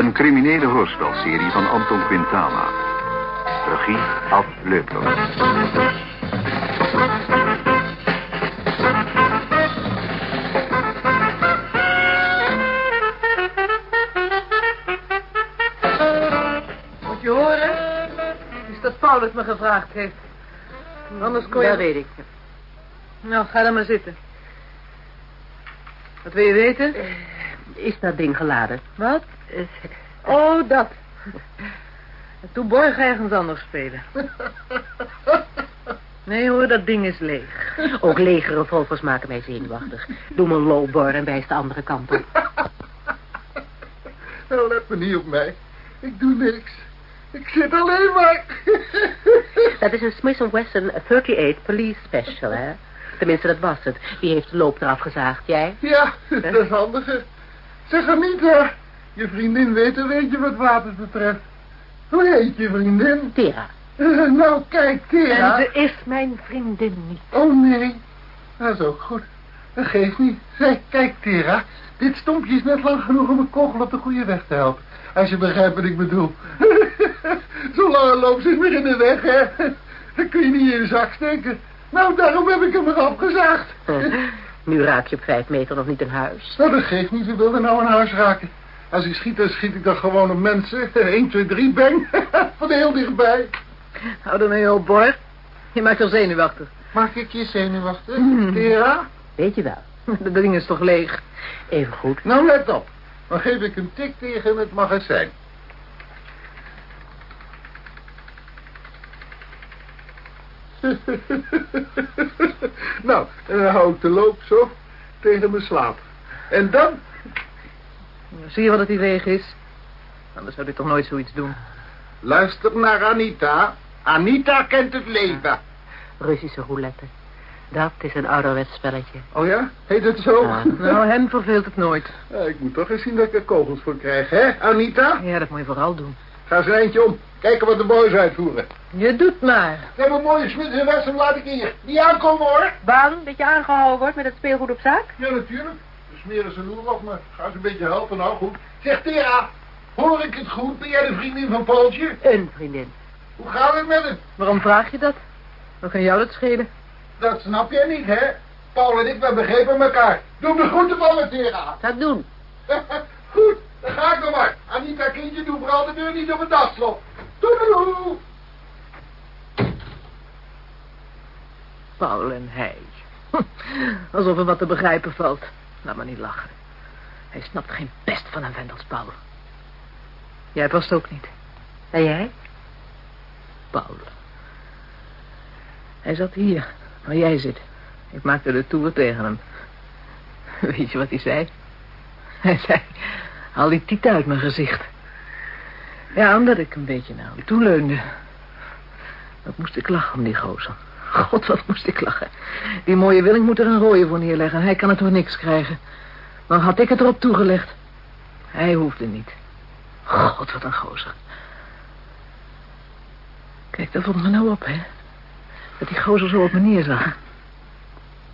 Een criminele hoorspelserie van Anton Quintana. Regie Ad Leupler. Moet je horen? Is dat Paulus me gevraagd heeft. Anders kon je... Dat weet ik. Nou, ga dan maar zitten. Wat wil je weten? Is dat ding geladen? Wat? Eh, Oh, dat. Toen Borg ergens anders spelen. Nee hoor, dat ding is leeg. Ook lege revolvers maken mij zenuwachtig. Doe me lowbar en wijs de andere kant op. Nou, let me niet op mij. Ik doe niks. Ik zit alleen maar. Dat is een Smith Wesson 38 Police Special, hè? Tenminste, dat was het. Wie heeft de loop eraf gezaagd? Jij? Ja, dat is handiger. Zeg Anita, je vriendin weet een beetje wat wapens betreft. Hoe heet je vriendin? Tera. Eh, nou, kijk, Tera. En ze is mijn vriendin niet. Oh, nee. Dat is ook goed. Dat geeft niet. Zeg, kijk, Tera. Dit stompje is net lang genoeg om een kogel op de goede weg te helpen. Als je begrijpt wat ik bedoel. Zolang loopt zit meer in de weg, hè. Dan kun je niet in de zak steken. Nou, daarom heb ik hem eraf gezaagd. Nu raak je op vijf meter nog niet een huis. Nou, dat geeft niet. Wie wil er nou een huis raken? Als ik schiet, dan schiet ik dan gewoon op mensen. 1, 2, 3, bang. Van heel dichtbij. Hou er mee op, Borg. Je maakt al zenuwachtig. Maak ik je zenuwachtig, Hmm. Tera? Weet je wel. Dat ding is toch leeg? Even goed. Nou, let op. Dan geef ik een tik tegen het magazijn. nou, en dan hou ik de loop zo tegen mijn slaap. En dan? Zie je wat het leeg is? Anders zou ik toch nooit zoiets doen. Luister naar Anita. Anita kent het leven. Russische roulette. Dat is een ouderwets spelletje. Oh ja? Heet het zo? Ja. Nou, hem verveelt het nooit. Ja, ik moet toch eens zien dat ik er kogels voor krijg, hè, Anita? Ja, dat moet je vooral doen. Ga eens een eindje om. Kijken wat de boys uitvoeren. Je doet maar. Ik heb een mooie Smith en laat ik hier. Die aankomen, hoor. Bang dat je aangehouden wordt met het speelgoed op zak? Ja, natuurlijk. Smeren ze loer op me. Ga eens een beetje helpen, nou goed. Zeg, Tera, hoor ik het goed? Ben jij de vriendin van Paultje? Een vriendin. Hoe gaat het met hem? Waarom vraag je dat? Wat kan jou dat schelen? Dat snap jij niet, hè? Paul en ik, we begrepen elkaar. Doe me groeten van me, Tera. Het doen. goed, dan ga ik dan maar. Anita, kindje, doe vooral de deur niet op het dak slot. Doei, Paul en hij. Alsof er wat te begrijpen valt. Laat maar niet lachen. Hij snapt geen pest van een vent als Paul. Jij past ook niet. En jij? Paul. Hij zat hier, waar jij zit. Ik maakte de toer tegen hem. Weet je wat hij zei? Hij zei, haal die tieten uit mijn gezicht. Ja, omdat ik een beetje naar hem toe leunde. Wat moest ik lachen om die gozer. God, wat moest ik lachen. Die mooie Willink moet er een rooie voor neerleggen. Hij kan het toch niks krijgen. Dan had ik het erop toegelegd. Hij hoefde niet. God, wat een gozer. Kijk, dat valt me nou op, hè. Dat die gozer zo op me neerzag.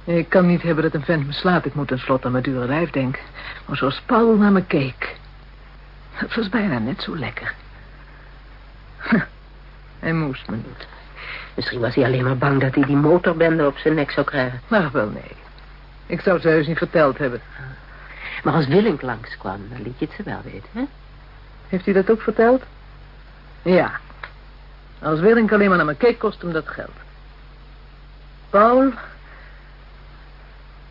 Ik kan niet hebben dat een vent me slaat. Ik moet tenslotte aan mijn dure lijf denken. Maar zoals Paul naar me keek... Dat was bijna net zo lekker. Hij moest me niet. Misschien was hij alleen maar bang dat hij die motorbende op zijn nek zou krijgen. Maar wel nee. Ik zou ze heus niet verteld hebben. Maar als Willink langskwam, dan liet je het ze wel weten, hè? Heeft hij dat ook verteld? Ja. Als Willink alleen maar naar me keek, kost hem dat geld. Paul...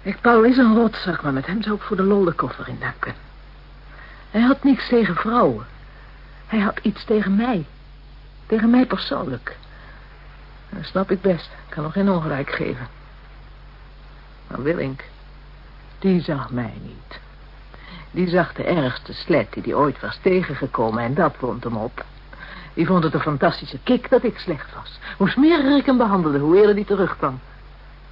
Ik, Paul is een rotzak, maar met hem zou ik voor de lol de koffer in nakken. Hij had niks tegen vrouwen. Hij had iets tegen mij. Tegen mij persoonlijk. Dat snap ik best. Ik kan nog geen ongelijk geven. Maar Willink, die zag mij niet. Die zag de ergste slet die hij ooit was tegengekomen en dat wond hem op. Die vond het een fantastische kick dat ik slecht was. Hoe smeriger ik hem behandelde, hoe eerder die terugkwam.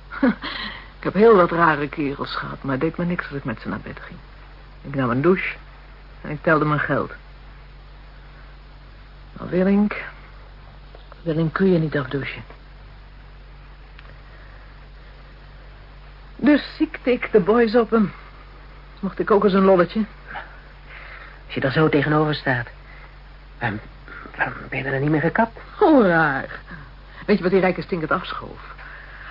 ik heb heel wat rare kerels gehad, maar het deed me niks als ik met ze naar bed ging. Ik nam een douche en ik telde mijn geld. Maar Willink... Willink kun je niet afdouchen. Dus ziekte ik de boys op hem. Mocht ik ook eens een lolletje? Als je er zo tegenover staat. Waarom, waarom ben je er dan niet meer gekapt? Oh, raar. Weet je wat die rijke stinkert afschoof?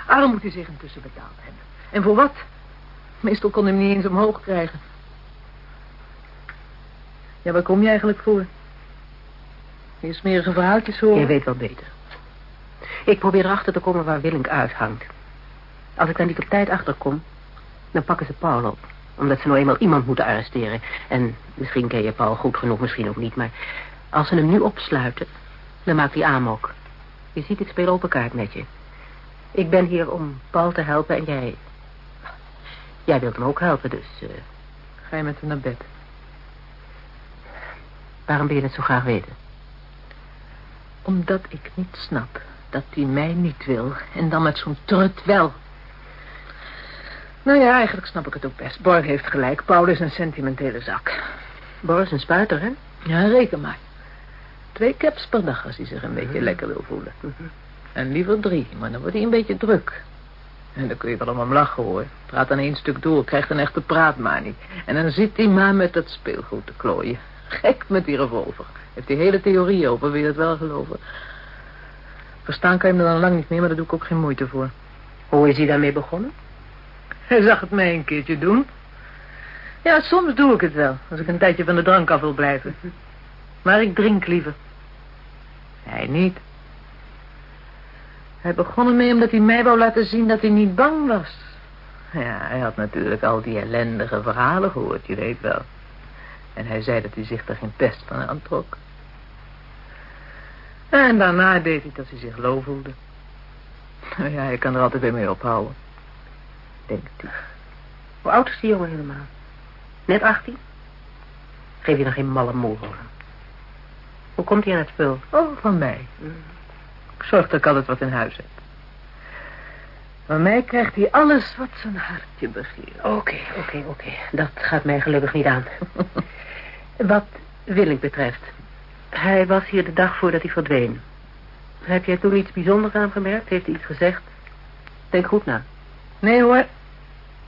Arm moet hij zich intussen betaald hebben. En voor wat? Meestal kon hij hem niet eens omhoog krijgen. Ja, waar kom je eigenlijk voor? Je smerige verhaaltjes horen? Je weet wel beter. Ik probeer erachter te komen waar Willink uithangt. Als ik daar niet op tijd achter kom, dan pakken ze Paul op. Omdat ze nou eenmaal iemand moeten arresteren. En misschien ken je Paul goed genoeg, misschien ook niet. Maar als ze hem nu opsluiten, dan maakt hij amok. Je ziet, ik speel open kaart met je. Ik ben hier om Paul te helpen en jij... Jij wilt hem ook helpen, dus... eh, Ga je met hem naar bed? waarom wil je het zo graag weten? Omdat ik niet snap dat hij mij niet wil. En dan met zo'n trut wel. Nou ja, eigenlijk snap ik het ook best. Borg heeft gelijk. Paul is een sentimentele zak. Boris een spuiter, hè? Ja, reken maar. Twee caps per dag als hij zich een beetje lekker wil voelen. En liever drie, maar dan wordt hij een beetje druk. En dan kun je wel om hem lachen, hoor. Praat dan één stuk door, krijgt een echte praatmanie. En dan zit hij maar met dat speelgoed te klooien. Gek met die revolver. Heeft die hele theorie over, wil je dat wel geloven? Verstaan kan je hem dan lang niet meer, maar daar doe ik ook geen moeite voor. Hoe is hij daarmee begonnen? Hij zag het mij een keertje doen. Ja, soms doe ik het wel, als ik een tijdje van de drank af wil blijven. Maar ik drink liever. Hij niet. Hij begon ermee omdat hij mij wou laten zien dat hij niet bang was. Ja, hij had natuurlijk al die ellendige verhalen gehoord, je weet wel. En hij zei dat hij zich er geen pest van aantrok. En daarna deed hij dat hij zich low voelde. Nou ja, hij kan er altijd weer mee ophouden. Denkt hij. Hoe oud is die jongen helemaal? Net 18? Geef je dan geen malle moe voor hem? Hoe komt hij aan het spul? Oh, van mij. Ik zorg dat ik altijd wat in huis heb. Van mij krijgt hij alles wat zijn hartje begeert. Oké, oké, oké. Dat gaat mij gelukkig niet aan. Wat Willink betreft. Hij was hier de dag voordat hij verdween. Heb jij toen iets bijzonders aangemerkt? Heeft hij iets gezegd? Denk goed na. Nee hoor.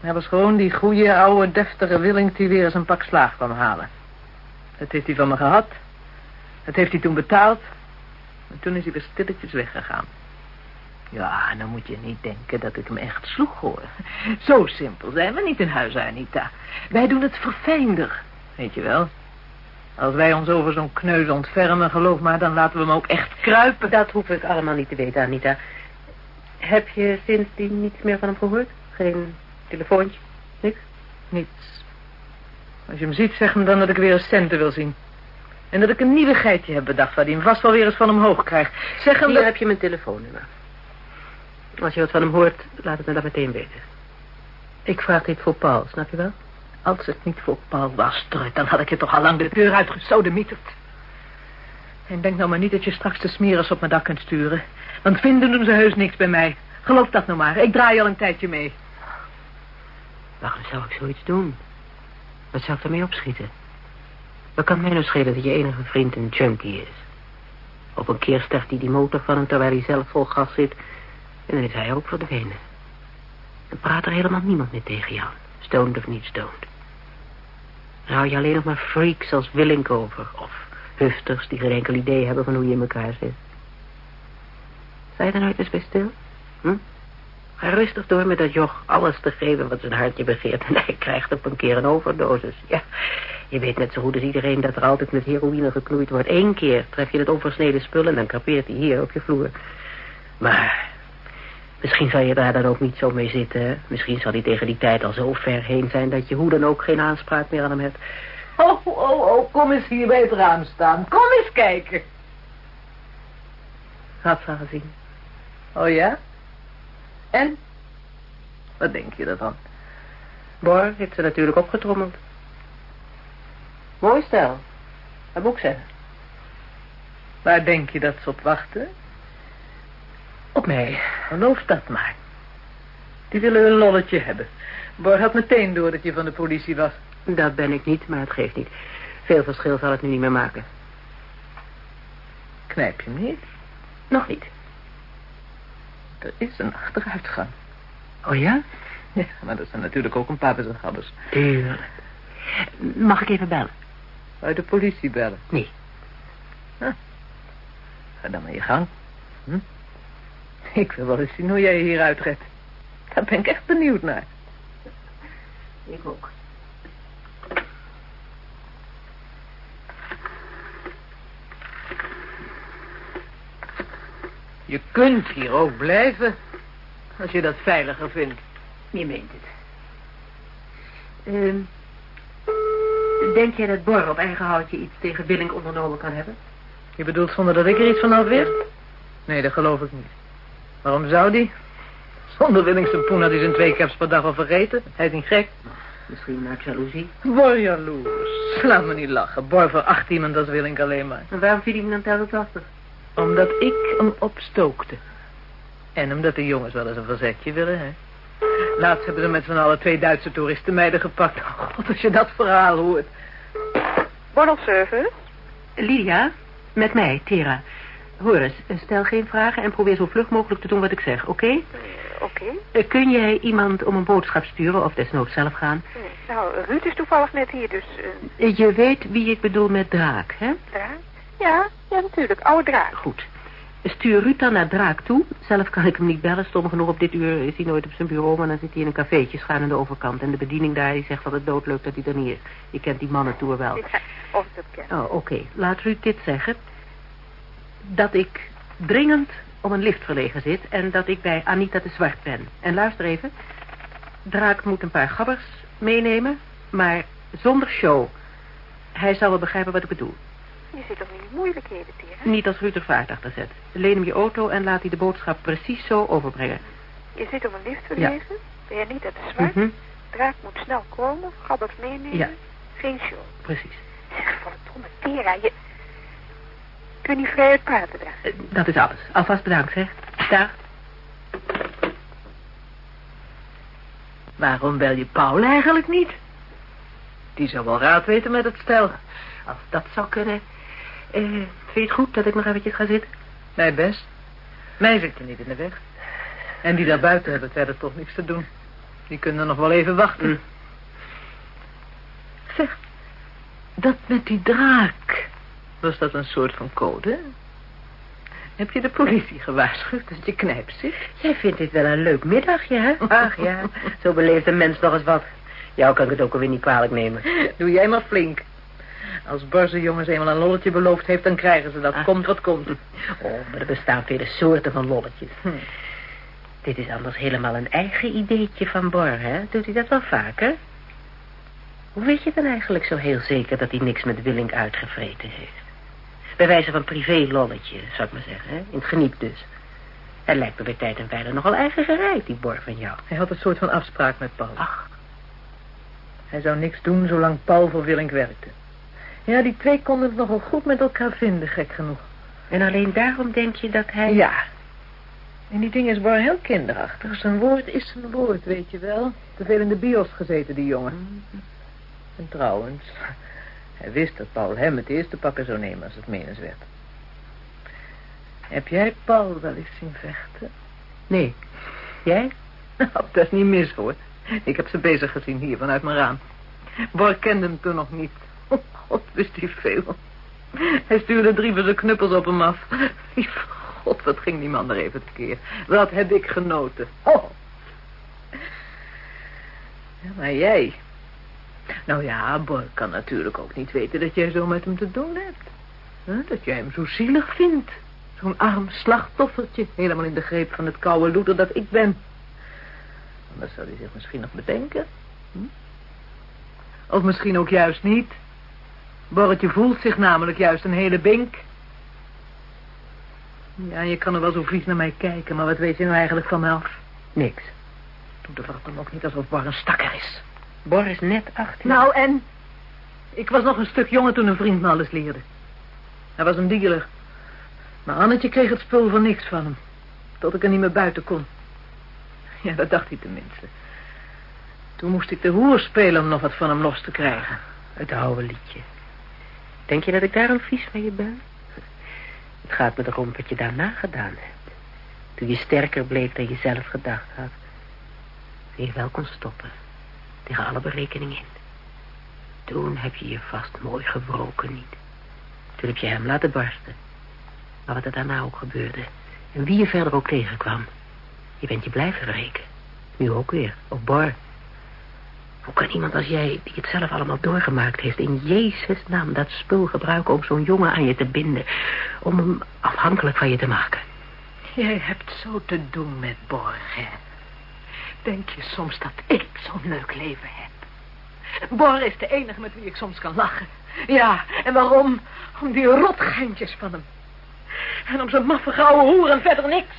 Hij was gewoon die goede, oude, deftige Willink die weer eens een pak slaag kwam halen. Dat heeft hij van me gehad. Dat heeft hij toen betaald. En toen is hij weer stilletjes weggegaan. Ja, dan moet je niet denken dat ik hem echt sloeg, hoor. Zo simpel zijn we niet in huis, Anita. Wij doen het verfijnder, weet je wel. Als wij ons over zo'n kneus ontfermen, geloof maar, dan laten we hem ook echt kruipen. Dat hoef ik allemaal niet te weten, Anita. Heb je sindsdien niets meer van hem gehoord? Geen telefoontje? Niks? Niets. Als je hem ziet, zeg hem dan dat ik weer een centen wil zien. En dat ik een nieuwigheidje heb bedacht waar hij hem vast wel weer eens van omhoog krijgt. Zeg hem Hier dat... heb je mijn telefoonnummer. Als je wat van hem hoort, laat het me dan meteen weten. Ik vraag dit voor Paul, snap je wel? Als het niet voor Paul was, Trut, dan had ik je toch al lang de deur uitgesodemieterd. En denk nou maar niet dat je straks de smeres op mijn dak kunt sturen. Want vinden doen ze heus niks bij mij. Geloof dat nou maar. Ik draai al een tijdje mee. Waarom zou ik zoiets doen? Wat zou ik ermee opschieten? Wat kan mij nou schelen dat je enige vriend een junkie is? Op een keer start hij die motor van hem terwijl hij zelf vol gas zit. En dan is hij ook verdwenen. Dan praat er helemaal niemand meer tegen jou. Stoned of niet stoned. Dan hou je alleen nog maar freaks als Willink over. Of hufters die geen enkel idee hebben van hoe je in elkaar zit. Je er nooit eens bij stil? Hm? Ga rustig door met dat joch alles te geven wat zijn hartje begeert. En hij krijgt op een keer een overdosis. Ja, je weet net zo goed als iedereen dat er altijd met heroïne geknoeid wordt. Eén keer tref je het oversneden spul en dan kapeert hij hier op je vloer. Maar misschien zal je daar dan ook niet zo mee zitten. Misschien zal hij tegen die tijd al zo ver heen zijn... dat je hoe dan ook geen aanspraak meer aan hem hebt. Oh, oh, oh, kom eens hier bij het raam staan. Kom eens kijken. Had ze gezien. Oh ja? En? Wat denk je ervan? Bor heeft ze natuurlijk opgetrommeld. Mooi stel. Dat moet ik zeggen. Waar denk je dat ze op wachten? Op mij. Geloof dat maar. Die willen een lolletje hebben. Bor had meteen door dat je van de politie was. Dat ben ik niet, maar het geeft niet. Veel verschil zal het nu niet meer maken. Knijp je hem niet? Nog niet. Er is een achteruitgang. Oh ja? Ja, maar er zijn natuurlijk ook een paar wisselgabbers. Tuurlijk. Mag ik even bellen? Uit de politie bellen. Nee. Ga dan maar je gang. Hm? Ik wil wel eens zien hoe jij je hier uitredt. Daar ben ik echt benieuwd naar. Ik ook. Je kunt hier ook blijven. Als je dat veiliger vindt. Je meent het. Ehm, denk jij dat Bor op eigen houtje iets tegen Willink ondernomen kan hebben? Je bedoelt zonder dat ik er iets van af wist? Nee, dat geloof ik niet. Waarom zou die? Zonder poen had hij zijn twee caps per dag al vergeten. Hij is niet gek. Misschien uit jaloezie. Bor jaloers. Laat me niet lachen. Bor veracht iemand als Willink alleen maar. En waarom viel hij me dan telkens lastig? Omdat ik hem opstookte. En omdat de jongens wel eens een verzetje willen, hè. Laatst hebben ze met z'n allen twee Duitse toeristenmeiden gepakt. Oh, God, als je dat verhaal hoort. Borrelservice? Lydia, met mij, Tera. Hoor eens, stel geen vragen en probeer zo vlug mogelijk te doen wat ik zeg, oké? Eh, Oké. Eh, kun jij iemand om een boodschap sturen of desnoods zelf gaan? Eh, Nou, Ruud is toevallig net hier, dus... Je weet wie ik bedoel met draak, hè? draak? Ja, ja, natuurlijk. Oude draak. Goed. Stuur Ruud dan naar Draak toe. Zelf kan ik hem niet bellen. Stom genoeg op dit uur is hij nooit op zijn bureau... maar dan zit hij in een cafeetje schuin aan de overkant. En de bediening daar die zegt dat het doodleuk dat hij er niet is. Je kent die mannen toer wel. Ja, of ik dat ken. Oh, oké. Laat Ruud dit zeggen. Dat ik dringend om een lift verlegen zit... en dat ik bij Anita de Zwart ben. En luister even. Draak moet een paar gabbers meenemen... maar zonder show. Hij zal wel begrijpen wat ik bedoel. Je zit toch niet in moeilijkheden, Tera? Niet als Ruud er vaart achter zet. Leen hem je auto en laat hij de boodschap precies zo overbrengen. Je zit om een lift verlegen? Ben je niet uit de zwart? Mhm, Draak moet snel komen, gabbers meenemen. Ja. Geen show. precies. Zeg, verdomme, Tera, je... Kun je vrij uit praten daar? Eh, Dat is alles. Alvast bedankt, zeg. Dag. Waarom bel je Paul eigenlijk niet? Die zou wel raad weten met het stel. Als dat zou kunnen. Eh, vind je het goed dat ik nog eventjes ga zitten? Nee, best. Mij zit er niet in de weg. En die daar buiten hebben verder toch niks te doen. Die kunnen nog wel even wachten. Hm. Zeg, dat met die draak. Was dat een soort van code? Heb je de politie gewaarschuwd dat je knijp zit? Jij vindt dit wel een leuk middagje, hè? Ach ja, zo beleeft een mens nog eens wat. Jou kan ik het ook alweer niet kwalijk nemen. Doe jij maar flink. Als Borze jongens eenmaal een lolletje beloofd heeft, dan krijgen ze dat. Ah. Komt wat komt. Oh, maar er bestaan vele soorten van lolletjes. Hm. Dit is anders helemaal een eigen ideetje van Bor, hè? Doet hij dat wel vaker? Hoe weet je dan eigenlijk zo heel zeker dat hij niks met Willink uitgevreten heeft? Bij wijze van privé-lolletje, zou ik maar zeggen, hè? In het geniep dus. Hij lijkt er bij tijd en wijle nogal eigen gereid, die Bor van jou. Hij had een soort van afspraak met Paul. Ach, Hij zou niks doen zolang Paul voor Willink werkte. Ja, die twee konden het nogal goed met elkaar vinden, gek genoeg. en alleen daarom denk je dat hij... Ja. En die ding is wel heel kinderachtig. Zijn woord is zijn woord, weet je wel. Te veel in de bios gezeten, die jongen. En trouwens, hij wist dat Paul hem het eerste pakken zou nemen als het menens werd. Heb jij Paul wel eens zien vechten? Nee. Jij? Nou, dat is niet mis, hoor. Ik heb ze bezig gezien hier vanuit mijn raam. Bor kende hem toen nog niet. Oh, god, wist hij veel. Hij stuurde drie van zijn knuppels op hem af. Lieve god, wat ging die man er even tekeer. Wat heb ik genoten. Oh. Ja, maar jij... Nou ja, Bor kan natuurlijk ook niet weten dat jij zo met hem te doen hebt. Dat jij hem zo zielig vindt. Zo'n arm slachtoffertje, helemaal in de greep van het koude loeder dat ik ben. Anders zou hij zich misschien nog bedenken. Hm? Of misschien ook juist niet. Borretje voelt zich namelijk juist een hele bink. Ja, je kan er wel zo vies naar mij kijken, maar wat weet je nou eigenlijk van me af? Niks. Doe de vrouw dan ook niet alsof Bor een stakker is. Bor is net 18. Nou, en? Ik was nog een stuk jonger toen een vriend me alles leerde. Hij was een dealer. Maar Annetje kreeg het spul voor niks van hem. Tot ik er niet meer buiten kon. Ja, dat dacht hij tenminste. Toen moest ik de hoer spelen om nog wat van hem los te krijgen. Het oude liedje. Denk je dat ik daarom vies van je ben? Het gaat me erom wat je daarna gedaan hebt. Toen je sterker bleek dan je zelf gedacht had. Toen je wel kon stoppen. Tegen alle berekening in. Toen heb je je vast mooi gebroken, niet? Toen heb je hem laten barsten. Maar wat er daarna ook gebeurde... en wie je verder ook tegenkwam... je bent je blijven wreken. Nu ook weer, op Bar. Hoe kan iemand als jij, die het zelf allemaal doorgemaakt heeft... in Jezus naam dat spul gebruiken om zo'n jongen aan je te binden... om hem afhankelijk van je te maken? Jij hebt zo te doen met Borg, hè? Denk je soms dat ik zo'n leuk leven heb? Bor is de enige met wie ik soms kan lachen. Ja, en waarom? Om die rotgeintjes van hem. En om zijn maffe gouden hoer en verder niks.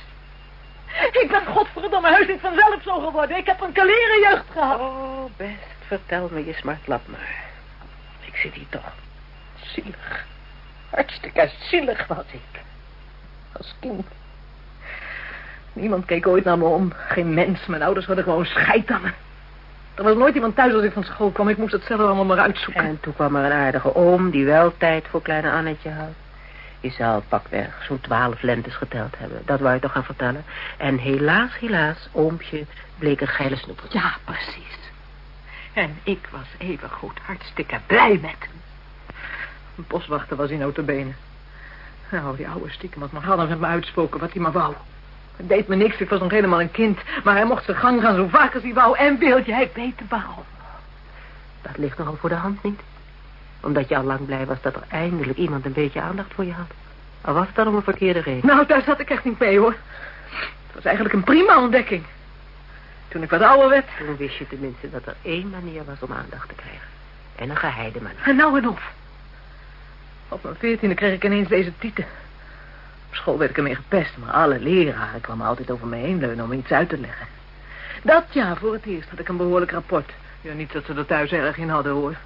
Ik ben godverdomme heus niet vanzelf zo geworden. Ik heb een kalere jeugd gehad. Oh, best, vertel me je smartlap maar. Ik zit hier toch. Zielig. Hartstikke zielig was ik. Als kind. Niemand keek ooit naar me om. Geen mens. Mijn ouders hadden gewoon scheid aan me. Er was nooit iemand thuis als ik van school kwam. Ik moest het zelf allemaal maar uitzoeken. En toen kwam er een aardige oom die wel tijd voor kleine Annetje had. Je zou pakweg zo'n twaalf lentes geteld hebben. Dat wou je toch gaan vertellen. En helaas, helaas, oompje bleek een geile snoepel. Ja, precies. En ik was even goed hartstikke blij met hem. Een boswachter was hij notabene. Nou, die oude stiekem wat maar hadden met me uitspoken wat hij maar wou. Het deed me niks, ik was nog helemaal een kind. Maar hij mocht zijn gang gaan zo vaak als hij wou. En wilde hij weten waarom. Dat ligt nogal voor de hand niet. Omdat je al lang blij was dat er eindelijk iemand een beetje aandacht voor je had. Al was het dan om een verkeerde reden. Nou, daar zat ik echt niet mee, hoor. Het was eigenlijk een prima ontdekking. Toen ik wat ouder werd... Toen wist je tenminste dat er één manier was om aandacht te krijgen. En een geheide manier. En nou en of. Op mijn veertiende kreeg ik ineens deze tieten. Op school werd ik ermee gepest, maar alle leraren kwamen altijd over me heen leunen om iets uit te leggen. Dat jaar voor het eerst had ik een behoorlijk rapport. Ja, niet dat ze er thuis erg in hadden, hoor.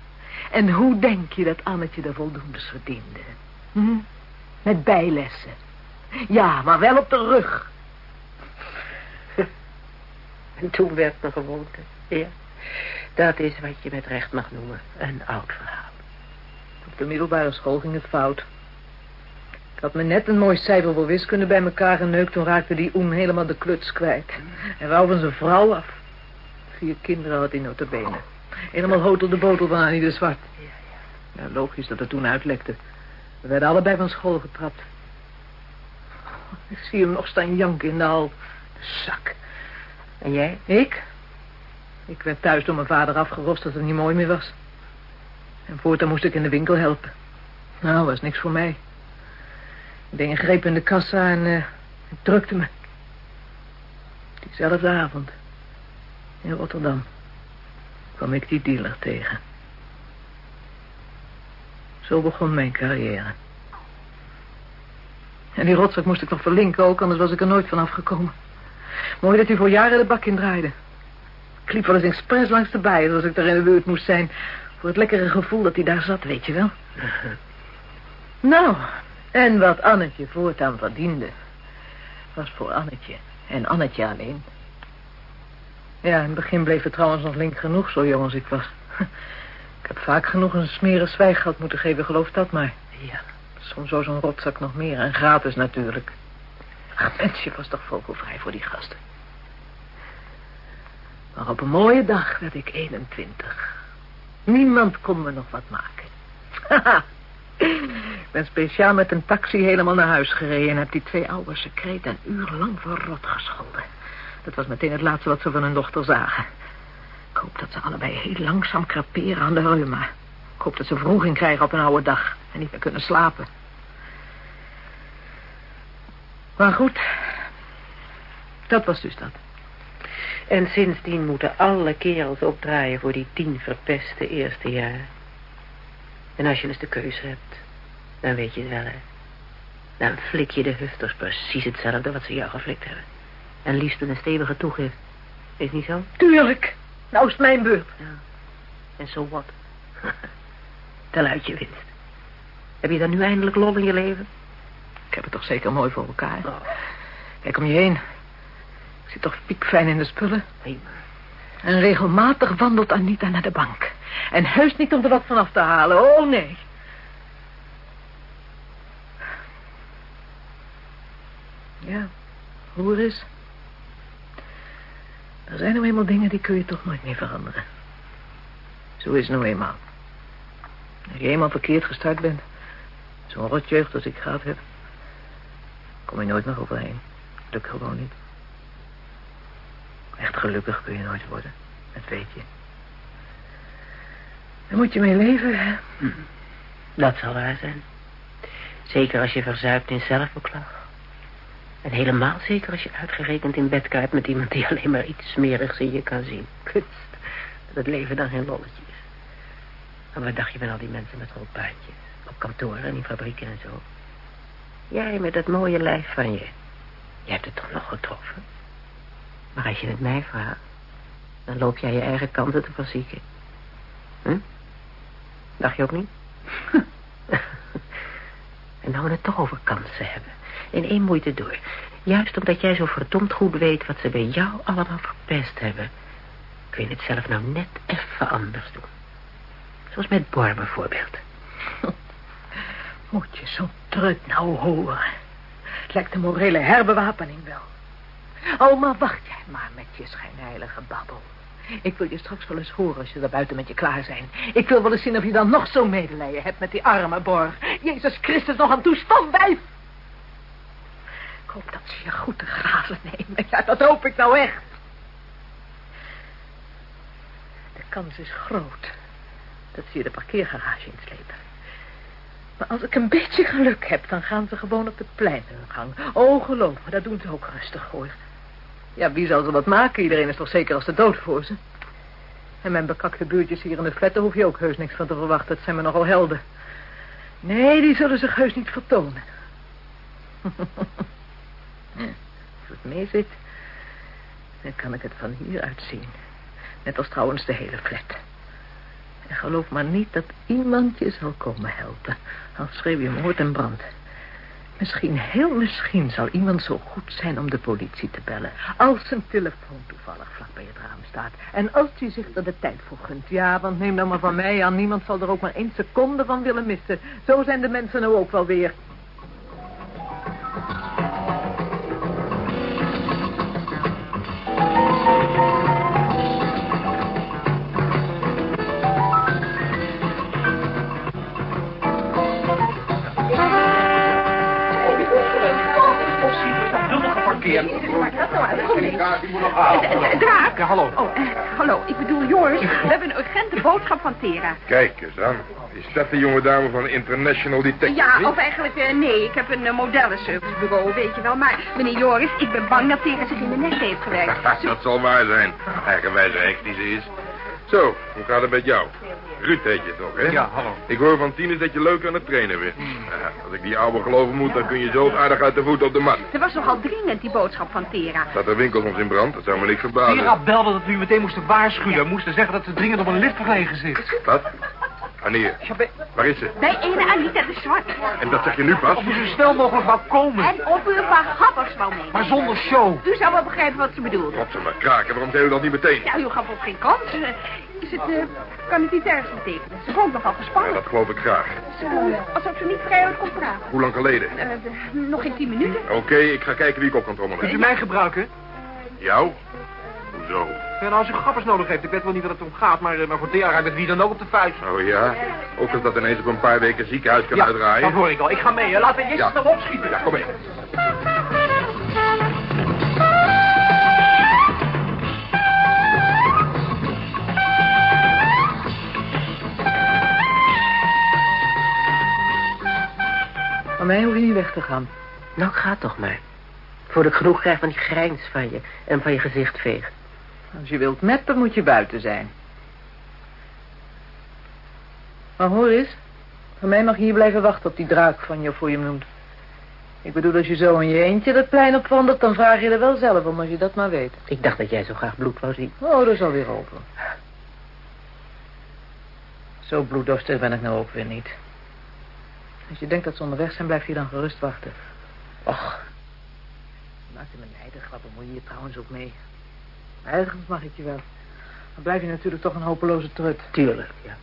En hoe denk je dat Annetje de voldoendes verdiende? Hm? Met bijlessen. Ja, maar wel op de rug. En toen werd me gewoonte. Ja, dat is wat je met recht mag noemen een oud verhaal. Op de middelbare school ging het fout. Ik had me net een mooi cijfer voor wiskunde bij elkaar geneukt... toen raakte die Oem helemaal de kluts kwijt. En wou van zijn vrouw af. Vier kinderen had hij notabene. Helemaal hotel de botel van Annie de Zwart. Ja, logisch dat het toen uitlekte. We werden allebei van school getrapt. Ik zie hem nog staan janken in de hal. De zak. En jij? Ik? Ik werd thuis door mijn vader afgerost dat het niet mooi meer was. En voortaan moest ik in de winkel helpen. Nou, was niks voor mij. Een greep in de kassa en uh, drukte me. Diezelfde avond, in Rotterdam, kwam ik die dealer tegen. Zo begon mijn carrière. En die rotzak moest ik nog verlinken ook, anders was ik er nooit van afgekomen. Mooi dat hij voor jaren de bak in draaide. Ik liep wel eens expres langs de bijen als ik daar in de buurt moest zijn. Voor het lekkere gevoel dat hij daar zat, weet je wel. nou, en wat Annetje voortaan verdiende, was voor Annetje en Annetje alleen. Ja, in het begin bleef het trouwens nog link genoeg, zo jong als ik was. Ik heb vaak genoeg een smerig zwijggeld moeten geven, geloof dat maar. Ja, soms zo zo'n rotzak nog meer. En gratis natuurlijk. Ach, mensje was toch vogelvrij voor die gasten. Maar op een mooie dag werd ik 21. Niemand kon me nog wat maken. Haha. Ik ben speciaal met een taxi helemaal naar huis gereden... en heb die twee oude secreet een uur lang verrot gescholden. Dat was meteen het laatste wat ze van hun dochter zagen. Ik hoop dat ze allebei heel langzaam kraperen aan de reuma. Ik hoop dat ze vroeging krijgen op een oude dag... en niet meer kunnen slapen. Maar goed, dat was dus dat. En sindsdien moeten alle kerels opdraaien voor die tien verpeste eerste jaar. En als je eens de keuze hebt, dan weet je het wel, hè. Dan flik je de hufters precies hetzelfde wat ze jou geflikt hebben. En liefst een stevige toegift. Is niet zo? Tuurlijk. Nou is het mijn beurt. Ja. En zo wat? Tel uit je winst. Heb je dan nu eindelijk lol in je leven? Ik heb het toch zeker mooi voor elkaar. Oh. Kijk om je heen. Ik zit toch piekfijn in de spullen. Nee, En regelmatig wandelt Anita naar de bank. En heus niet om er wat vanaf te halen. Oh, nee. Ja, hoe is. Er zijn nou eenmaal dingen die kun je toch nooit meer veranderen. Zo is het nou eenmaal. Als je eenmaal verkeerd gestart bent, zo'n rotjeugd als ik gehad heb, kom je nooit meer overheen. Lukt gewoon niet. Echt gelukkig kun je nooit worden, dat weet je. Daar moet je mee leven, hè? Dat zal waar zijn. Zeker als je verzuipt in zelfbeklag. En helemaal zeker als je uitgerekend in bed kruipt met iemand die alleen maar iets smerigs in je kan zien. Kunst. Dat het leven dan geen lolletje is. En wat dacht je van al die mensen met roodbaardjes? Op kantoren en in fabrieken en zo. Jij met dat mooie lijf van je. Je hebt het toch nog getroffen? Maar als je het mij vraagt, dan loop jij je eigen kanten te verzieken. Hm? Dacht je ook niet? en nou we het toch over kansen hebben. In één moeite door. Juist omdat jij zo verdomd goed weet wat ze bij jou allemaal verpest hebben. Kun je het zelf nou net even anders doen. Zoals met Bor bijvoorbeeld. Moet je zo'n trut nou horen. Het lijkt een morele herbewapening wel. Oh, maar wacht jij maar met je schijnheilige babbel. Ik wil je straks wel eens horen als je daar buiten met je klaar zijn. Ik wil wel eens zien of je dan nog zo medelijden hebt met die arme Bor. Jezus Christus, nog een toestand, wijf! Ik hoop dat ze je goed te grazen nemen. Ja, dat hoop ik nou echt. De kans is groot dat ze je de parkeergarage inslepen. Maar als ik een beetje geluk heb, dan gaan ze gewoon op het plein hun gang. Oh, geloof me, dat doen ze ook rustig hoor. Ja, wie zal ze wat maken? Iedereen is toch zeker als de dood voor ze. En mijn bekakte buurtjes hier in de flat, hoef je ook heus niks van te verwachten. Het zijn me nogal helden. Nee, die zullen zich heus niet vertonen. Als het mee zit, dan kan ik het van hieruit zien. Net als trouwens de hele flat. En geloof maar niet dat iemand je zal komen helpen. Al schreeuw je moord en brand. Misschien, heel misschien, zal iemand zo goed zijn om de politie te bellen. Als zijn telefoon toevallig vlak bij het raam staat. En als hij zich er de tijd voor gunt. Ja, want neem dan maar van mij aan. Niemand zal er ook maar één seconde van willen missen. Zo zijn de mensen nou ook wel weer. Draak? Ja, hallo. Oh, eh, hallo. Ik bedoel, jongens, we hebben een urgente boodschap van Tera. Kijk eens aan. Is dat de jonge dame van International Detective? Ja, of eigenlijk, eh, nee, ik heb een modellenservicebureau, weet je wel. Maar, meneer Joris, ik ben bang dat Tera zich in de nest heeft gewerkt. dat zal waar zijn. Eigenwijze heks die ze is. Zo, hoe gaat het met jou? Ruud heet je toch, hè? Ja, hallo. Ik hoor van Tines dat je leuk aan het trainen bent. Ja, als ik die oude geloven moet, dan kun je zo aardig uit de voet op de mat. Er was nogal dringend, die boodschap van Tera. Staat de winkel soms in brand? Dat zou me niks verbazen. Vera belde dat we u meteen moesten waarschuwen. Moesten zeggen dat ze dringend op een lift verlegen zit. Wat? Wanneer? Ja, bij- Waar is ze? Bij ene Anita de Zwart. En dat zeg je nu pas? Of u zo snel mogelijk wou komen. En of u een paar gabbers wou nemen. Maar zonder show. U zou wel begrijpen wat ze bedoelde. Wat ze maar kraken, waarom zei u dat niet meteen? Ja, u gaf ook geen kans. Eh, Is het, eh, kan het iets ergs betekenen? Ze vond nogal Ja, gespannen. dat geloof ik graag. Ze alsof ze niet vrijelijk kon praten. Hoe lang geleden? Eh, de- nog geen tien minuten. Oké, ik ga kijken wie ik op kan trommelen. Kunt u mij gebruiken? Jou? Hoezo? Ja, nou, als u gappers nodig heeft. Ik weet wel niet wat het om gaat, maar, eh, maar voor Tera met wie dan ook op de vuist. Oh ja? Ook als dat ineens op een paar weken ziekenhuis kan Ja, uitdraaien? dat hoor ik al. Ik ga mee. hè. Laat de Jezus Ja. nog opschieten. Ja, kom mee. Van mij hoef je niet weg te gaan. Nou, ga toch maar. Voordat ik genoeg krijg van die grijns van je en van je gezicht veeg. Als je wilt meppen, moet je buiten zijn. Maar hoor eens. Van mij mag je hier blijven wachten op die draak van je, of hoe je hem noemt. Ik bedoel, als je zo in je eentje dat plein opwandelt, dan vraag je er wel zelf om, als je dat maar weet. Ik dacht dat jij zo graag bloed wou zien. Oh, dat is alweer over. Zo bloeddorstig ben ik nou ook weer niet. Als je denkt dat ze onderweg zijn, blijf je dan gerust wachten. Och, maak je me nijdig, bemoei je je trouwens ook mee. Eigenlijk mag ik je wel. Dan blijf je natuurlijk toch een hopeloze trut. Tuurlijk, ja.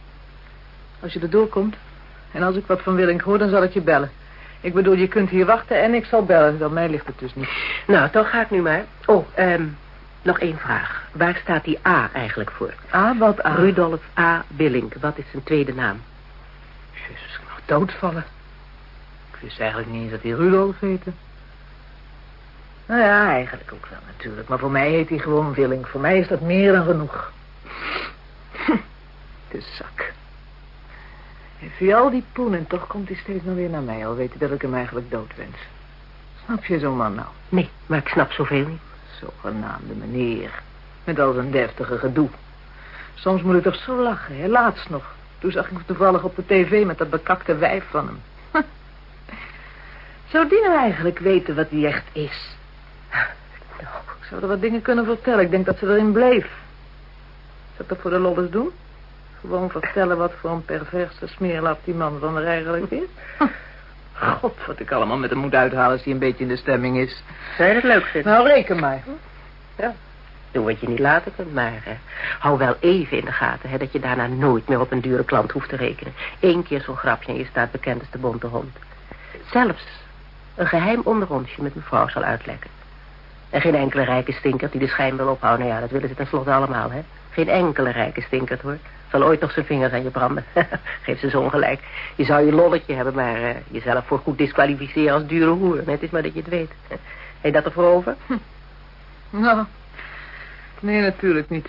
Als je er doorkomt, en als ik wat van Willink hoor, dan zal ik je bellen. Ik bedoel, je kunt hier wachten en ik zal bellen. Bij mij ligt het dus niet. Nou, dan ga ik nu maar. Oh, ehm, nog één vraag. Waar staat die A eigenlijk voor? Ah, wat aan. Rudolf A. Willink. Wat is zijn tweede naam? Jezus, ik mag doodvallen. Ik wist eigenlijk niet eens dat hij Rudolf heette. Nou ja, eigenlijk ook wel natuurlijk. Maar voor mij heet hij gewoon Willing. Voor mij is dat meer dan genoeg. De zak. Heeft hij al die poen en toch komt hij steeds nog weer naar mij. Al weet hij dat ik hem eigenlijk doodwens. Snap je zo'n man nou? Nee, maar ik snap zoveel niet. Zogenaamde meneer. Met al zijn deftige gedoe. Soms moet ik toch zo lachen, hè? Laatst nog. Toen zag ik hem toevallig op de tv met dat bekakte wijf van hem. Zou die nou eigenlijk weten wat hij echt is? Nou, ik zou er wat dingen kunnen vertellen. Ik denk dat ze erin bleef. Zou ik dat voor de lollers doen? Gewoon vertellen wat voor een perverse smeerlap die man van er eigenlijk is? God, wat ik allemaal met hem moet uithalen als hij een beetje in de stemming is. Zou je dat leuk vinden? Nou, reken maar. Ja. Doe wat je niet laten kunt, maar eh, hou wel even in de gaten... Hè, dat je daarna nooit meer op een dure klant hoeft te rekenen. Eén keer zo'n grapje en je staat bekend als de bonte hond. Zelfs een geheim onderrondje met mevrouw zal uitlekken. En geen enkele rijke stinkert die de schijn wil ophouden. Nou ja, dat willen ze tenslotte allemaal, hè. Geen enkele rijke stinkert, hoor. Zal ooit nog zijn vingers aan je branden. Geef ze zo ongelijk. Je zou je lolletje hebben, maar eh, jezelf voor goed disqualificeren als dure hoer. Net is maar dat je het weet. Heb je dat ervoor over? Nou, nee, natuurlijk niet.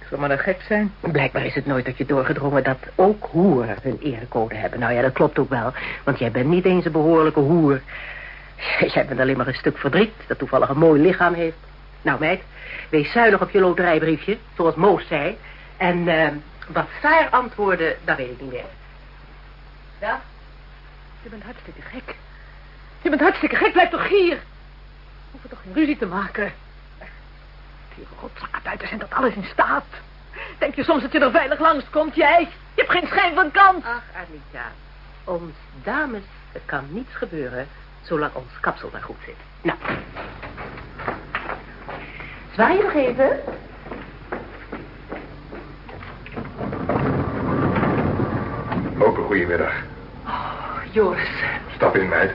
Ik zou maar een gek zijn. Blijkbaar is het nooit tot je doorgedrongen dat ook hoeren hun erecode hebben. Nou ja, dat klopt ook wel. Want jij bent niet eens een behoorlijke hoer. Jij bent alleen maar een stuk verdriet dat toevallig een mooi lichaam heeft. Nou meid, wees zuinig op je loterijbriefje, zoals Moos zei. En eh, wat Saar antwoordde, dat weet ik niet meer. Ja? Je bent hartstikke gek. Je bent hartstikke gek. Blijf toch hier. We hoeven toch geen ruzie te maken. Die rotzakken buiten zijn dat alles in staat. Denk je soms dat je er veilig langs komt, jij? Je hebt geen schijn van kans. Ach, Anita, ons dames kan niets gebeuren zolang ons kapsel maar goed zit. Nou. Zwaai je nog even? Ook een goede middag. Oh, Joris. Stap in, meid.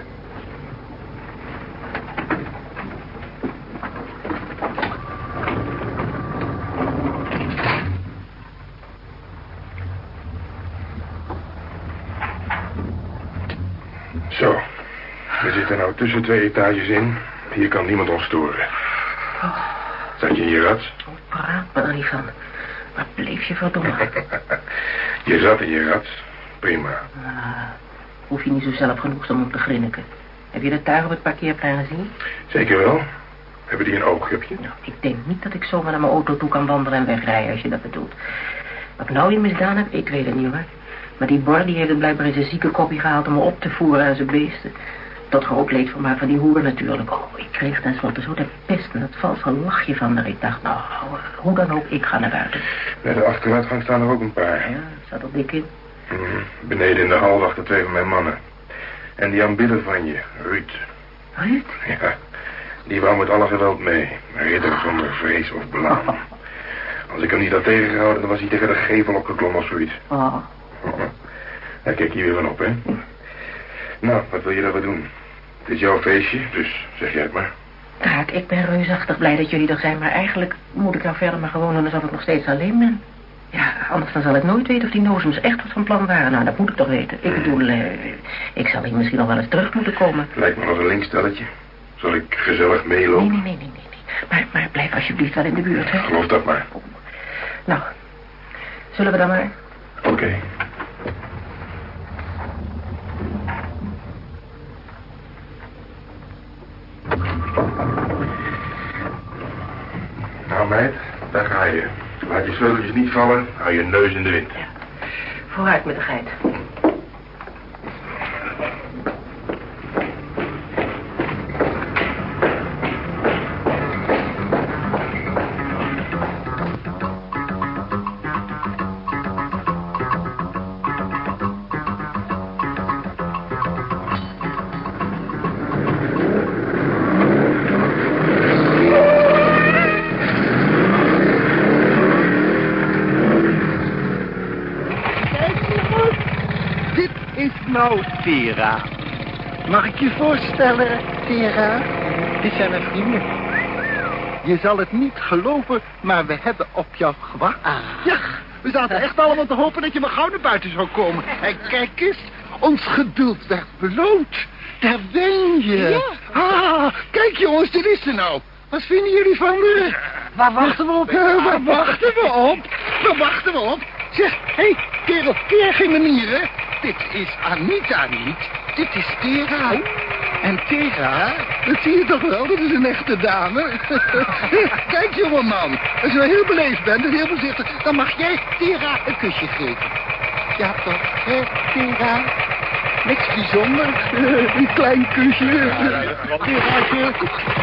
Zo. We zitten nou tussen twee etages in. Hier kan niemand ons storen. Zat je in je rat? Oh, praat me er niet van. Waar bleef je verdomme? Je zat in je rat. Prima. Ah, hoef je niet zo zelf genoeg om te grinniken. Heb je de tuig op het parkeerplein gezien? Zeker wel. Hebben die een ooggripje? Nou, ik denk niet dat ik zomaar naar mijn auto toe kan wandelen en wegrijden als je dat bedoelt. Wat ik nou weer misdaan heb, ik weet het niet hoor. Maar die Bor die heeft het blijkbaar in zijn zieke kopje gehaald om me op te voeren aan zijn beesten. Tot groot leed van maar van die hoer natuurlijk. Oh, ik kreeg tenslotte zo de pest en dat valse lachje van me. Ik dacht, nou, hoe dan ook, ik ga naar buiten. Bij de achteruitgang staan er ook een paar. Ja, zat er dik in. Mhm. Beneden in de hal wachten twee van mijn mannen. En die aanbidder van je, Ruud. Ruud? Ja, die wou met alle geweld mee. Ridder zonder vrees of belang. Als ik hem niet had tegengehouden, dan was hij tegen de gevel opgeklommen of zoiets. Oh, Daar kijk je weer van op, hè? Nou, wat wil je daarvoor doen? Het is jouw feestje, dus zeg jij het maar. Taak, ik ben reusachtig blij dat jullie er zijn, maar eigenlijk moet ik nou verder maar gewoon doen alsof ik nog steeds alleen ben. Ja, anders dan zal ik nooit weten of die nozems echt wat van plan waren. Nou, dat moet ik toch weten. Ik bedoel, eh, ik zal hier misschien nog wel eens terug moeten komen. Lijkt me als een linkstelletje. Zal ik gezellig meelopen? nee, nee, nee, nee. nee. Maar, maar blijf alsjeblieft wel in de buurt, hè. Geloof dat maar. Nou, zullen we dan maar... Oké. Nou, meid, daar ga je. Laat je sleuteltjes niet vallen, hou je neus in de wind. Vooruit met de geit. Is nou Vera. Mag ik je voorstellen, Vera? Dit zijn mijn vrienden. Je zal het niet geloven, maar we hebben op jou gewacht. Ja, We zaten echt allemaal te hopen dat je maar gauw naar buiten zou komen. En kijk eens, ons geduld werd beloond. Daar ben je. Ah, kijk jongens, dit is er nou. Wat vinden jullie van de... Waar wachten we op? Eh, waar wachten we op? Waar wachten we op? Zeg, hé, hey, kerel, jij geen manieren? Dit is Anita niet. Dit is Tera. En Tera, dat zie je toch wel, dat is een echte dame. Kijk, jongeman, als je wel heel beleefd bent en heel voorzichtig... dan mag jij Tera een kusje geven. Ja, toch, hè, Tera? Niks bijzonder. een klein kusje. Teraatje.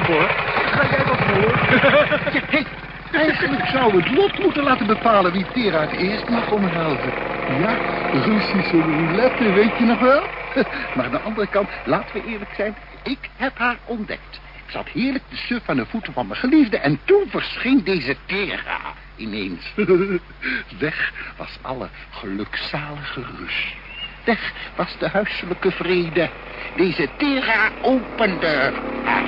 Hoor, ga jij wat voor? Eigenlijk zou het lot moeten laten bepalen wie Tera het eerst mag omhelzen. Ja, Russische roulette, weet je nog wel? Maar aan de andere kant, laten we eerlijk zijn, ik heb haar ontdekt. Ik zat heerlijk te suf aan de voeten van mijn geliefde en toen verscheen deze Tera ineens. Weg was alle gelukzalige rust. Weg was de huiselijke vrede. Deze Tera opende haar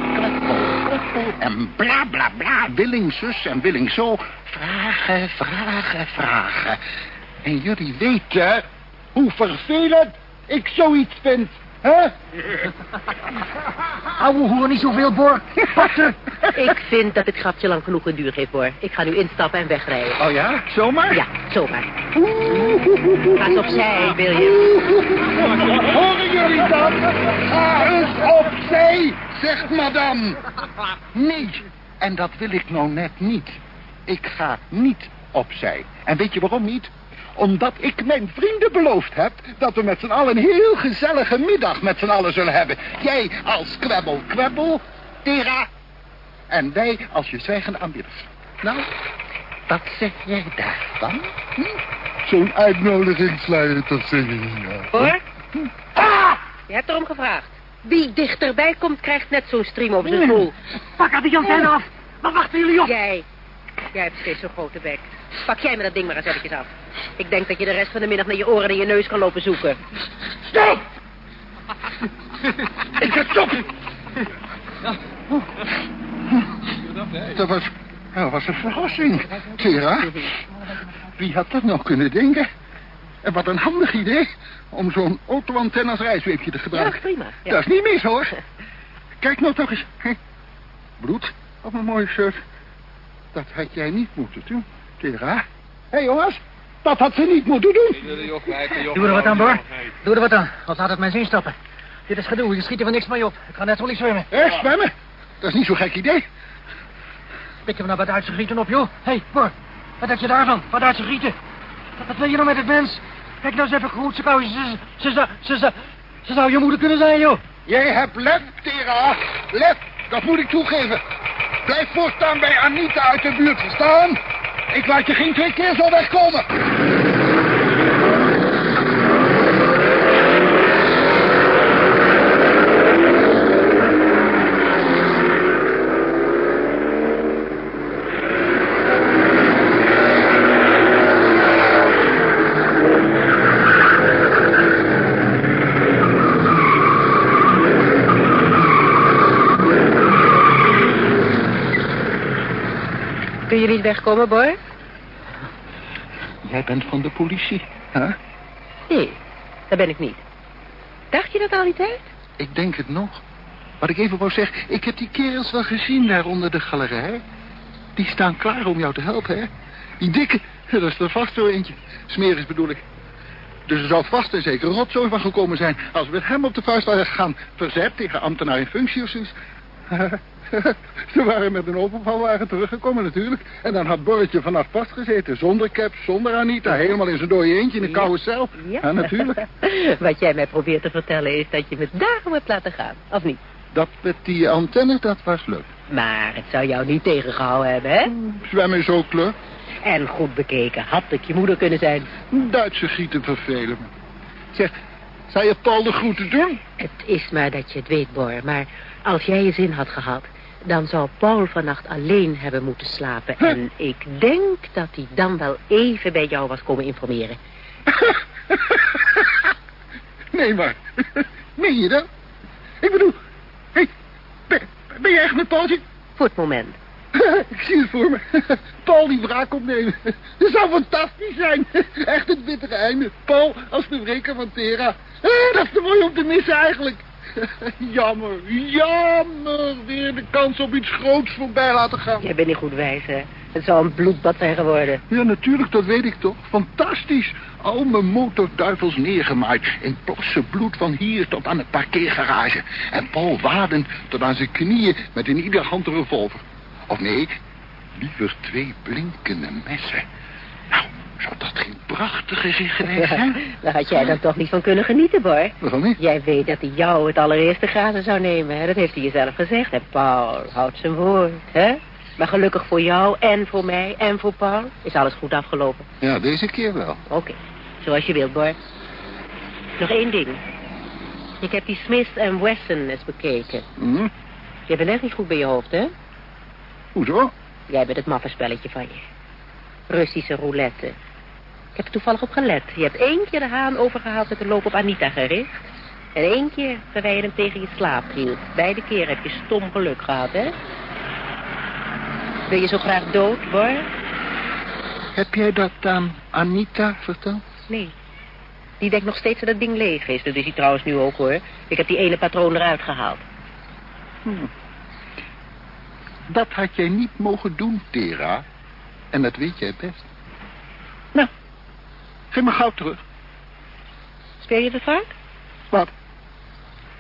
en bla bla bla. Willing zus en willing zo. Vragen, vragen, vragen. En jullie weten hoe vervelend ik zoiets vind. Hè? Ouwe hoer niet zoveel, Bor. Passen. Ik vind dat dit grapje lang genoeg geduurd heeft, hoor. Ik ga nu instappen en wegrijden. Oh ja, zomaar? Ja, zomaar. Ga eens opzij, William. Horen jullie dat? Ga eens opzij, zegt madame. Nee, en dat wil ik nou net niet. Ik ga niet opzij. En weet je waarom niet? Omdat ik mijn vrienden beloofd heb dat we met z'n allen een heel gezellige middag met z'n allen zullen hebben. Jij als kwebbel kwebbel, Tera. En wij als je zwijgende aanbidders. Nou, wat zeg jij daarvan? Hm? Zo'n uitnodiging sla je toch zeggen, ja. Hoor? Ah! Je hebt erom gevraagd. Wie dichterbij komt, krijgt net zo'n stream over zijn stoel. Pak uit die antenne af. Wat wachten jullie op? Jij. Jij hebt steeds zo'n grote bek. Pak jij me dat ding maar eens eventjes af. Ik denk dat je de rest van de middag naar je oren en je neus kan lopen zoeken. Stop! Ik zeg stop! Dat was, dat was een verrassing, Tera. Wie had dat nou kunnen denken? En wat een handig idee om zo'n auto-antenne als rijzweepje te Ja, gebruiken. prima. Ja. Dat is niet mis, hoor. Kijk nou toch eens. Bloed op mijn mooie shirt. Dat had jij niet moeten doen, Tera. Hé, hey, jongens. Dat had ze niet moeten doen. Doe er wat aan, Bor. Doe er wat aan. Wat laat het mijn zin stappen. Dit is gedoe. Je schiet er van niks mee op. Ik ga net wel eens zwemmen. Hé, zwemmen. Dat is niet zo'n gek idee. Pikken we nou wat Duitse grieten op, joh. Hé, hey, Bor. Wat heb je daarvan? Wat Duitse grieten? Wat, wat wil je nou met het mens? Kijk nou eens even goed. Ze, zou- ze, ze, ze, ze, ze, ze zou je moeder kunnen zijn, joh. Jij hebt lef, Tera. Lef, dat moet ik toegeven. Blijf voortaan bij Anita uit de buurt staan. Ik laat je geen twee keer zo wegkomen. Wegkomen, Boy? Jij bent van de politie, hè? Nee, dat ben ik niet. Dacht je dat al die tijd? Ik denk het nog. Wat ik even wou zeggen, ik heb die kerels wel gezien daar onder de galerij. Die staan klaar om jou te helpen, hè? Die dikke, dat is er vast zo eentje. Smeris bedoel ik. Dus er zou vast en zeker rotzooi van gekomen zijn... als we met hem op de vuist waren gegaan. Verzet tegen ambtenaar in functie of zoiets. Ze waren met een overvalwagen teruggekomen natuurlijk. En dan had Borretje vanaf vastgezeten. Zonder cap, zonder Anita. Helemaal in zijn dode eentje in een koude cel. Ja, natuurlijk. Wat jij mij probeert te vertellen is dat je me daarom hebt laten gaan, of niet? Dat met die antenne, dat was leuk. Maar het zou jou niet tegengehouden hebben, hè? Zwemmen is ook leuk. En goed bekeken, had ik je moeder kunnen zijn. Duitse gieten vervelen me. Zeg, zou je Paul de groeten doen? Het is maar dat je het weet, Bor, maar als jij je zin had gehad... dan zou Paul vannacht alleen hebben moeten slapen. En ik denk dat hij dan wel even bij jou was komen informeren. Nee, maar. Meen je dat? Ik bedoel, hey, ben, ben je echt met Paultje? Voor het moment. Ik zie het voor me. Paul die wraak opnemen. Dat zou fantastisch zijn. Echt het bittere einde. Paul als de wreker van Tera. Dat is te mooi om te missen eigenlijk. Jammer, jammer. Weer de kans op iets groots voorbij laten gaan. Jij bent niet goed wijs, hè? Het zou een bloedbad zijn geworden. Ja, natuurlijk, dat weet ik toch. Fantastisch. Al mijn motorduivels neergemaaid. In plosse bloed van hier tot aan de parkeergarage. En Paul Waden tot aan zijn knieën met in ieder hand een revolver. Of nee, liever twee blinkende messen. Nou, zou dat geen prachtige zich geweest zijn? daar had jij dan toch niet van kunnen genieten, Bor. Waarom niet? Jij weet dat hij jou het allereerste grazen zou nemen, hè? Dat heeft hij jezelf gezegd, hè? Paul houdt zijn woord, hè? Maar gelukkig voor jou en voor mij en voor Paul is alles goed afgelopen. Ja, deze keer wel. Oké, zoals je wilt, Bor. Nog één ding. Ik heb die Smith en Wesson eens bekeken. Hm? Je bent echt niet goed bij je hoofd, hè? Hoezo? Jij bent het maffenspelletje van je. Russische roulette. Ik heb er toevallig op gelet. Je hebt één keer de haan overgehaald met de loop op Anita gericht. En één keer terwijl je hem tegen je slaap hield. Beide keer heb je stom geluk gehad, hè? Wil je zo graag dood, Bor? Heb jij dat aan Anita verteld? Nee. Die denkt nog steeds dat het ding leeg is. Dat is hij trouwens nu ook, hoor. Ik heb die ene patroon eruit gehaald. Dat had jij niet mogen doen, Tera. En dat weet jij best. Geef me gauw terug. Speel je het vaak? Wat?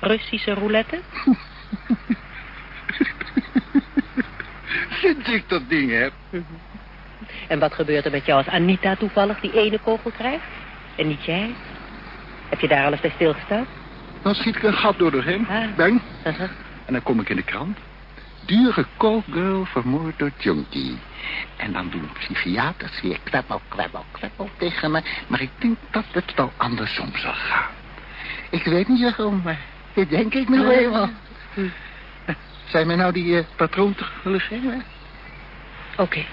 Russische roulette? Sinds ik dat ding heb. En wat gebeurt er met jou als Anita toevallig die ene kogel krijgt? En niet jij? Heb je daar alles bij stilgestaan? Dan schiet ik een gat door doorheen. Ah. Bang. En dan kom ik in de krant. Dure callgirl vermoord door junkie. En dan doen psychiaters weer kwebbel, kwebbel, kwebbel tegen me. Maar ik denk dat het wel andersom zal gaan. Ik weet niet waarom, maar dit denk ik nog eenmaal. Zijn mij nou die eh, patroon terug willen geven? Oké.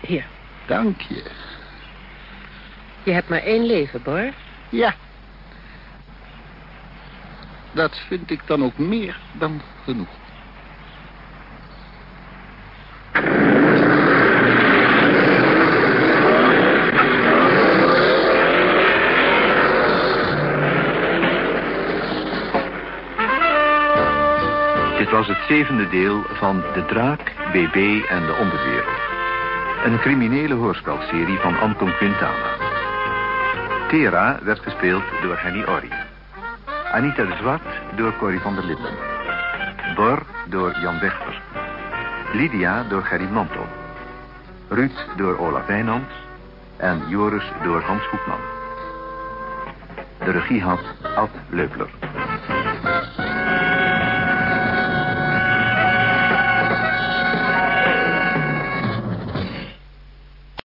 Hier. Dank je. Je hebt maar één leven, Bor. Ja. Dat vind ik dan ook meer dan genoeg. Het zevende deel van De Draak, BB en de Onderwereld. Een criminele hoorspelserie van Anton Quintana. Tera werd gespeeld door Henny Orry. Anita de Zwart door Corrie van der Linden. Bor door Jan Wechter. Lydia door Gerry Mantel. Ruud door Olaf Wijnands. En Joris door Hans Hoekman. De regie had Ad Leupler.